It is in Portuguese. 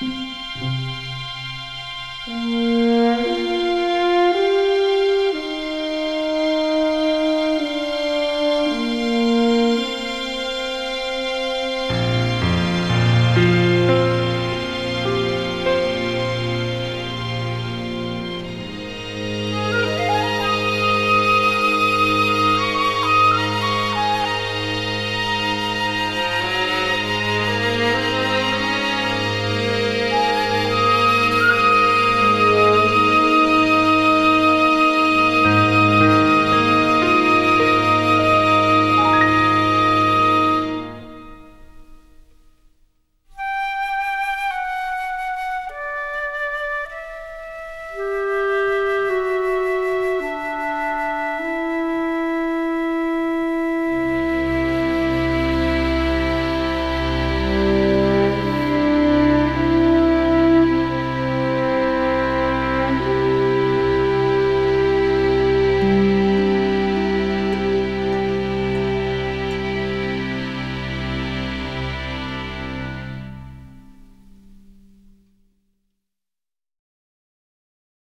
Música